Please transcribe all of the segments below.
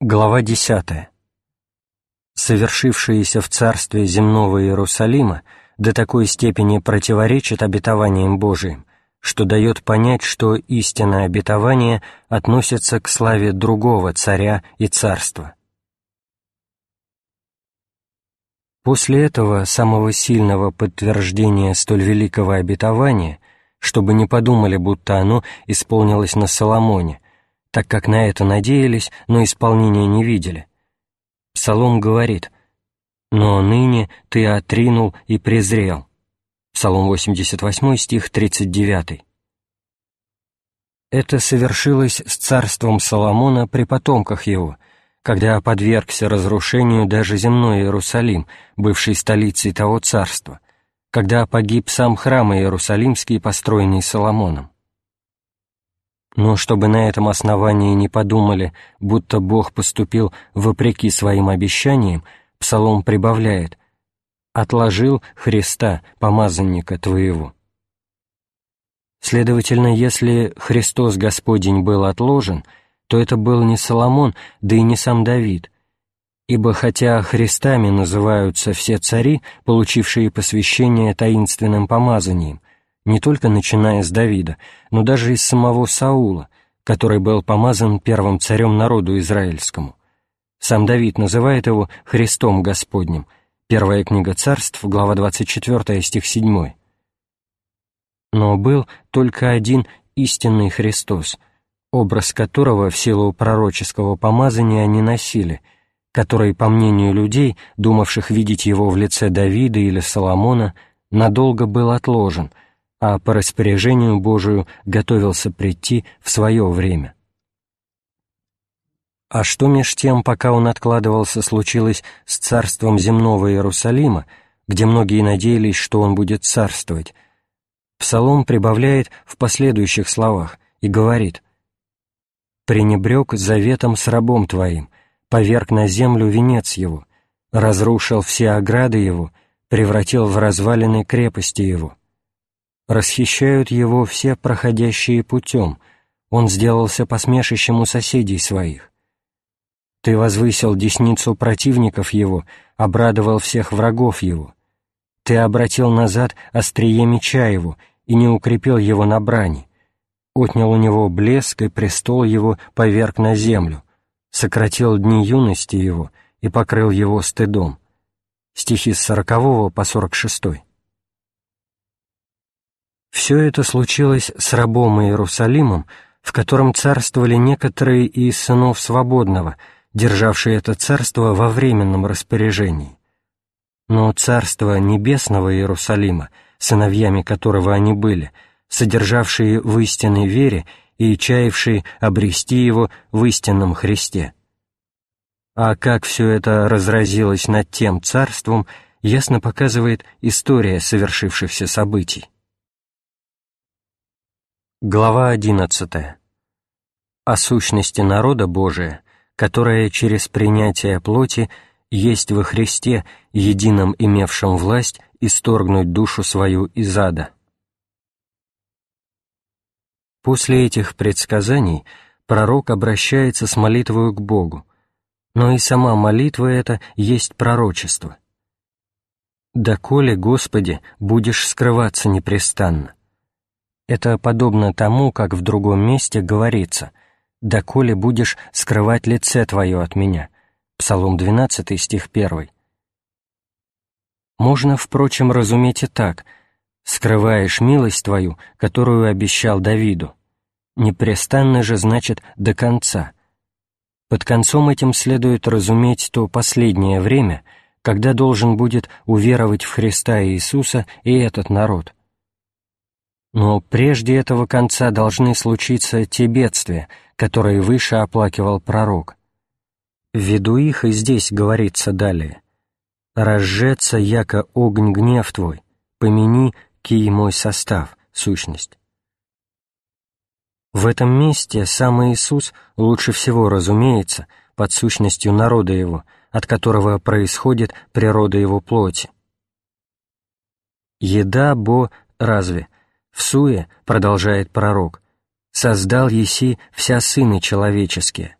Глава 10. Совершившееся в царстве земного Иерусалима до такой степени противоречит обетованиям Божиим, что дает понять, что истинное обетование относится к славе другого царя и царства. После этого самого сильного подтверждения столь великого обетования, чтобы не подумали, будто оно исполнилось на Соломоне, так как на это надеялись, но исполнения не видели. Псалом говорит «Но ныне ты отринул и презрел». Псалом 88, стих 39. Это совершилось с царством Соломона при потомках его, когда подвергся разрушению даже земной Иерусалим, бывший столицей того царства, когда погиб сам храм Иерусалимский, построенный Соломоном. Но чтобы на этом основании не подумали, будто Бог поступил вопреки своим обещаниям, Псалом прибавляет «отложил Христа, помазанника твоего». Следовательно, если Христос Господень был отложен, то это был не Соломон, да и не сам Давид, ибо хотя Христами называются все цари, получившие посвящение таинственным помазанием, не только начиная с Давида, но даже из самого Саула, который был помазан первым царем народу израильскому. Сам Давид называет его «Христом Господним», первая книга царств, глава 24, стих 7. Но был только один истинный Христос, образ которого в силу пророческого помазания они носили, который, по мнению людей, думавших видеть его в лице Давида или Соломона, надолго был отложен — а по распоряжению Божию готовился прийти в свое время. А что меж тем, пока он откладывался, случилось с царством земного Иерусалима, где многие надеялись, что он будет царствовать, Псалом прибавляет в последующих словах и говорит «Пренебрег заветом с рабом твоим, поверг на землю венец его, разрушил все ограды его, превратил в развалины крепости его» расхищают его все проходящие путем, он сделался посмешищем у соседей своих. Ты возвысил десницу противников его, обрадовал всех врагов его. Ты обратил назад острие меча его и не укрепил его на брани. Отнял у него блеск, и престол его поверг на землю, сократил дни юности его и покрыл его стыдом. Стихи с сорокового по сорок шестой. Все это случилось с рабом Иерусалимом, в котором царствовали некоторые из сынов свободного, державшие это царство во временном распоряжении. Но царство небесного Иерусалима, сыновьями которого они были, содержавшие в истинной вере и чаявшие обрести его в истинном Христе. А как все это разразилось над тем царством, ясно показывает история совершившихся событий. Глава 11. О сущности народа Божия, которая через принятие плоти есть во Христе, едином имевшем власть исторгнуть душу свою из ада. После этих предсказаний пророк обращается с молитвою к Богу, но и сама молитва эта есть пророчество. «Доколе, Господи, будешь скрываться непрестанно?» Это подобно тому, как в другом месте говорится «Доколе будешь скрывать лице Твое от меня» Псалом 12, стих 1. Можно, впрочем, разуметь и так «скрываешь милость Твою, которую обещал Давиду». Непрестанно же значит «до конца». Под концом этим следует разуметь то последнее время, когда должен будет уверовать в Христа Иисуса и этот народ. Но прежде этого конца должны случиться те бедствия, которые выше оплакивал пророк. Ввиду их и здесь говорится далее. «Разжеться, яко огонь гнев твой, помяни кий мой состав, сущность». В этом месте сам Иисус лучше всего разумеется под сущностью народа Его, от которого происходит природа Его плоти. «Еда, бо, разве?» В суе, продолжает пророк, создал еси вся сыны человеческие.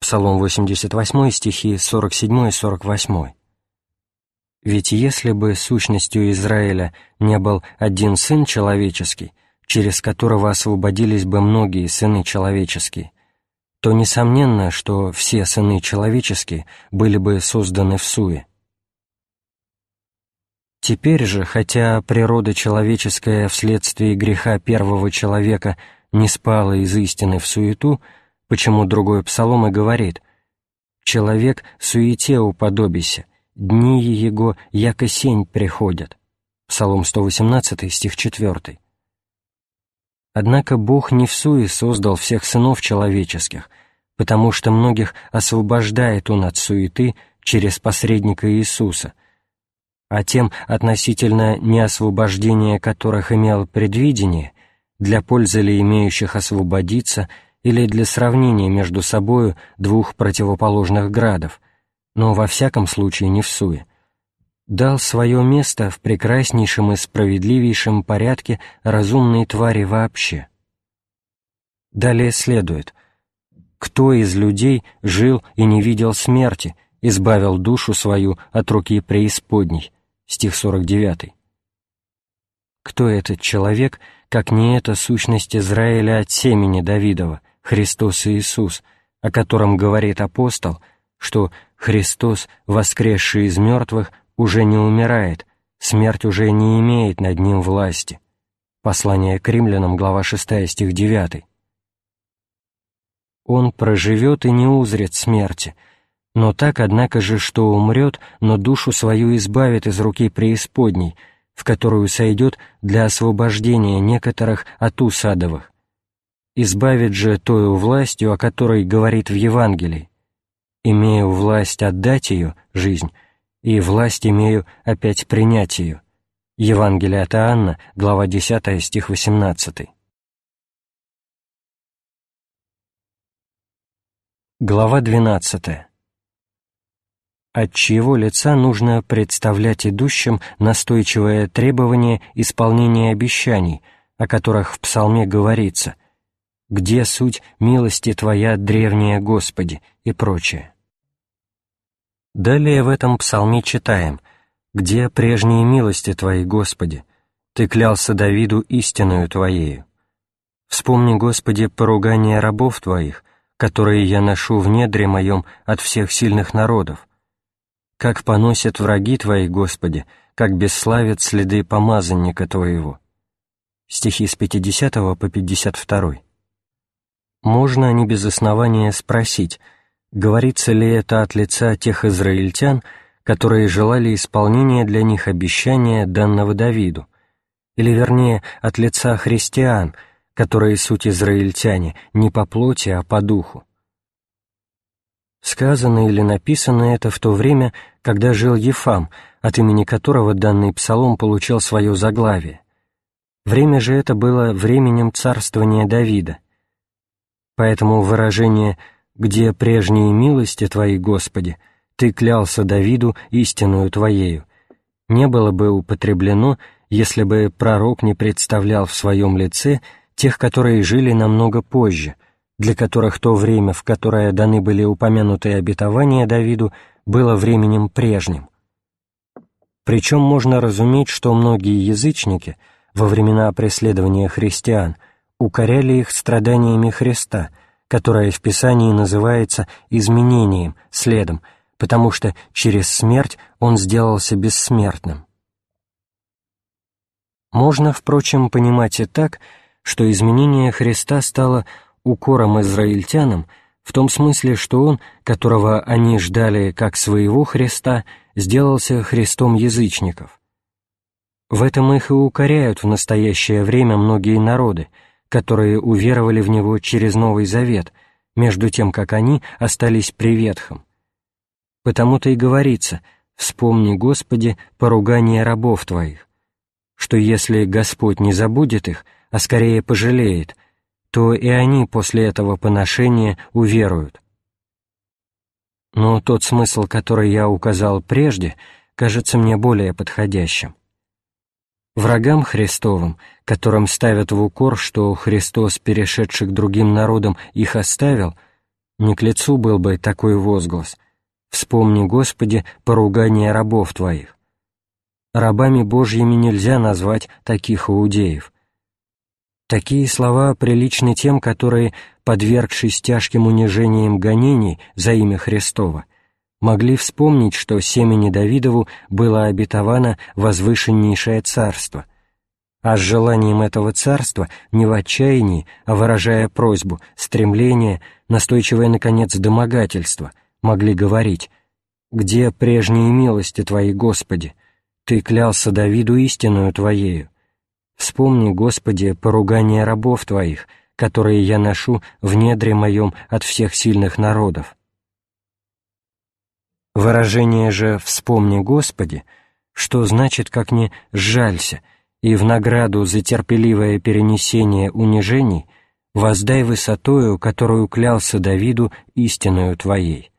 Псалом 88, стихи 47 и 48. Ведь если бы сущностью Израиля не был один сын человеческий, через которого освободились бы многие сыны человеческие, то несомненно, что все сыны человеческие были бы созданы в суе. Теперь же, хотя природа человеческая вследствие греха первого человека не спала из истины в суету, почему другой псалом и говорит «Человек суете уподобися, дни его, яко сень приходят». Псалом 118, стих 4. Однако Бог не в суе создал всех сынов человеческих, потому что многих освобождает Он от суеты через посредника Иисуса, а тем, относительно неосвобождения которых имел предвидение, для пользы ли имеющих освободиться или для сравнения между собою двух противоположных градов, но во всяком случае не в суе, дал свое место в прекраснейшем и справедливейшем порядке разумной твари вообще. Далее следует, кто из людей жил и не видел смерти, избавил душу свою от руки преисподней, стих 49. Кто этот человек, как не эта сущность Израиля от семени Давидова, Христос Иисус, о котором говорит апостол, что Христос, воскресший из мертвых, уже не умирает, смерть уже не имеет над ним власти. Послание к римлянам, глава 6, стих 9. Он проживет и не узрит смерти, но так, однако же, что умрет, но душу свою избавит из руки преисподней, в которую сойдет для освобождения некоторых от усадовых. Избавит же тою властью, о которой говорит в Евангелии. «Имею власть отдать ее, жизнь, и власть имею опять принять ее». Евангелие от Иоанна, глава 10, стих 18. Глава 12. От чьего лица нужно представлять идущим настойчивое требование исполнения обещаний, о которых в псалме говорится «Где суть милости Твоя, древняя Господи» и прочее. Далее в этом псалме читаем «Где прежние милости Твои, Господи? Ты клялся Давиду истинную Твоею. Вспомни, Господи, поругание рабов Твоих, которые я ношу в недре моем от всех сильных народов. Как поносят враги Твои, Господи, как бесславят следы помазанника Твоего». Стихи с 50 по 52. Можно не без основания спросить, говорится ли это от лица тех израильтян, которые желали исполнения для них обещания, данного Давиду, или, вернее, от лица христиан – которые суть израильтяне, не по плоти, а по духу. Сказано или написано это в то время, когда жил Ефам, от имени которого данный псалом получил свое заглавие. Время же это было временем царствования Давида. Поэтому выражение «где прежние милости Твои, Господи, Ты клялся Давиду истинную Твоею» не было бы употреблено, если бы пророк не представлял в своем лице тех, которые жили намного позже, для которых то время, в которое даны были упомянутые обетования Давиду, было временем прежним. Причем можно разуметь, что многие язычники во времена преследования христиан укоряли их страданиями Христа, которое в Писании называется изменением, следом, потому что через смерть он сделался бессмертным. Можно, впрочем, понимать и так, что изменение Христа стало укором израильтянам в том смысле, что Он, которого они ждали как своего Христа, сделался Христом язычников. В этом их и укоряют в настоящее время многие народы, которые уверовали в Него через Новый Завет, между тем, как они остались при Ветхом. Потому-то и говорится «Вспомни, Господи, поругание рабов Твоих», что если Господь не забудет их – а скорее пожалеет, то и они после этого поношения уверуют. Но тот смысл, который я указал прежде, кажется мне более подходящим. Врагам Христовым, которым ставят в укор, что Христос, перешедший к другим народам, их оставил, Не к лицу был бы такой возглас. «Вспомни, Господи, поругание рабов Твоих». Рабами Божьими нельзя назвать таких иудеев. Такие слова приличны тем, которые, подвергшись тяжким унижениям гонений за имя Христова, могли вспомнить, что семени Давидову было обетовано возвышеннейшее царство, а с желанием этого царства не в отчаянии, а выражая просьбу, стремление, настойчивое, наконец, домогательство, могли говорить «Где прежние милости Твои, Господи? Ты клялся Давиду истинную Твоею. Вспомни, Господи, поругание рабов Твоих, которые я ношу в недре моем от всех сильных народов». Выражение же «вспомни, Господи», что значит, как не «сжалься», и в награду за терпеливое перенесение унижений воздай высотою, которую клялся Давиду, истинную Твоей.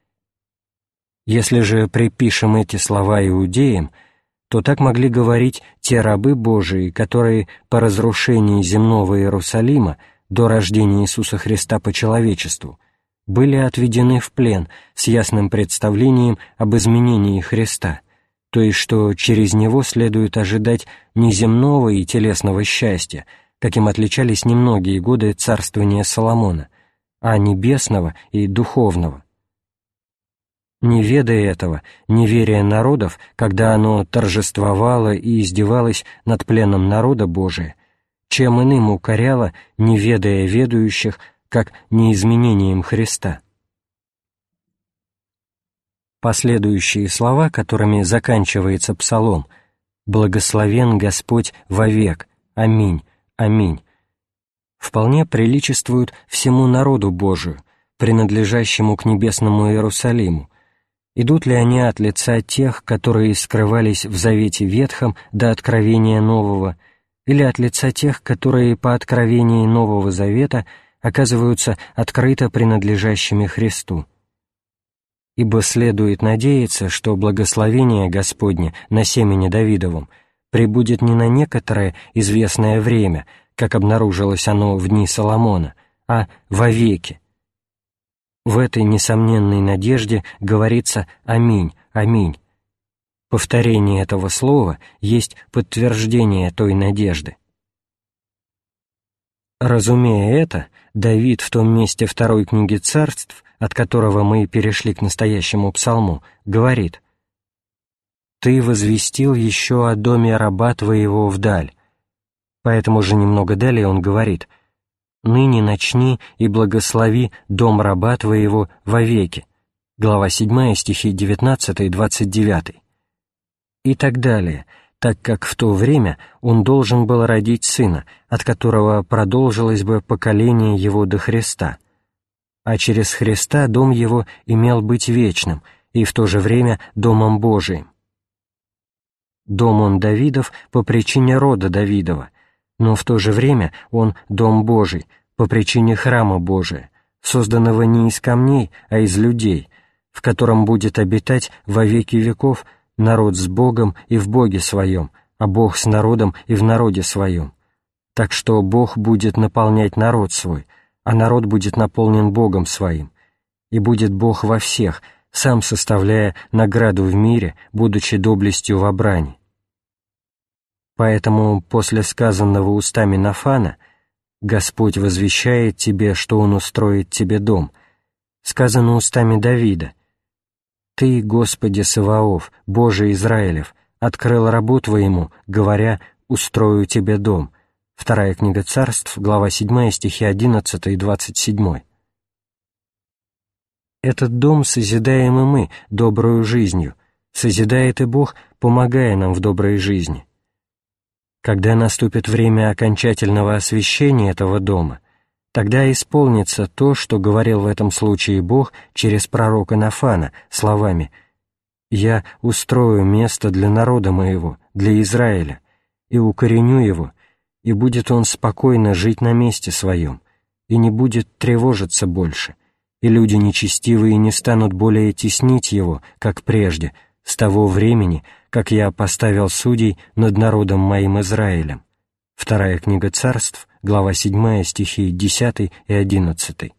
Если же припишем эти слова иудеям, то так могли говорить те рабы Божии, которые по разрушении земного Иерусалима до рождения Иисуса Христа по человечеству – были отведены в плен с ясным представлением об изменении Христа, то есть что через него следует ожидать не земного и телесного счастья, каким отличались немногие годы царствования Соломона, а небесного и духовного. Не ведая этого, неверие народов, когда оно торжествовало и издевалось над пленом народа Божия, чем иным укоряло, не ведая ведающих, как неизменением Христа. Последующие слова, которыми заканчивается псалом «Благословен Господь вовек, аминь, аминь», вполне приличествуют всему народу Божию, принадлежащему к небесному Иерусалиму, идут ли они от лица тех, которые скрывались в Завете Ветхом до Откровения Нового, или от лица тех, которые по Откровении Нового Завета – оказываются открыто принадлежащими Христу. Ибо следует надеяться, что благословение Господне на семени Давидовом прибудет не на некоторое известное время, как обнаружилось оно в дни Соломона, а вовеки. В этой несомненной надежде говорится «Аминь, аминь». Повторение этого слова есть подтверждение той надежды. Разумея это, Давид в том месте второй книги царств, от которого мы перешли к настоящему псалму, говорит «Ты возвестил еще о доме раба твоего вдаль». Поэтому же немного далее он говорит «Ныне начни и благослови дом раба твоего вовеки». Глава 7, стихи 19 и 29. И так далее – так как в то время он должен был родить сына, от которого продолжилось бы поколение его до Христа, а через Христа дом его имел быть вечным и в то же время домом Божиим. Дом он Давидов по причине рода Давидова, но в то же время он дом Божий по причине храма Божия, созданного не из камней, а из людей, в котором будет обитать во веки веков – народ с Богом и в Боге своем, а Бог с народом и в народе своем. Так что Бог будет наполнять народ свой, а народ будет наполнен Богом своим, и будет Бог во всех, сам составляя награду в мире, будучи доблестью в брани. Поэтому после сказанного устами Нафана «Господь возвещает тебе, что Он устроит тебе дом», сказано устами Давида ты, Господи Саваоф, Боже Израилев, открыл рабу Твоему, говоря, «Устрою тебе дом». Вторая книга царств, глава 7, стихи 11 и 27. Этот дом созидаем и мы добрую жизнью, созидает и Бог, помогая нам в доброй жизни. Когда наступит время окончательного освящения этого дома — Тогда исполнится то, что говорил в этом случае Бог через пророка Нафана словами «Я устрою место для народа моего, для Израиля, и укореню его, и будет он спокойно жить на месте своем, и не будет тревожиться больше, и люди нечестивые не станут более теснить его, как прежде, с того времени, как я поставил судей над народом моим Израилем». Вторая книга царств, глава 7, стихи 10 и 11.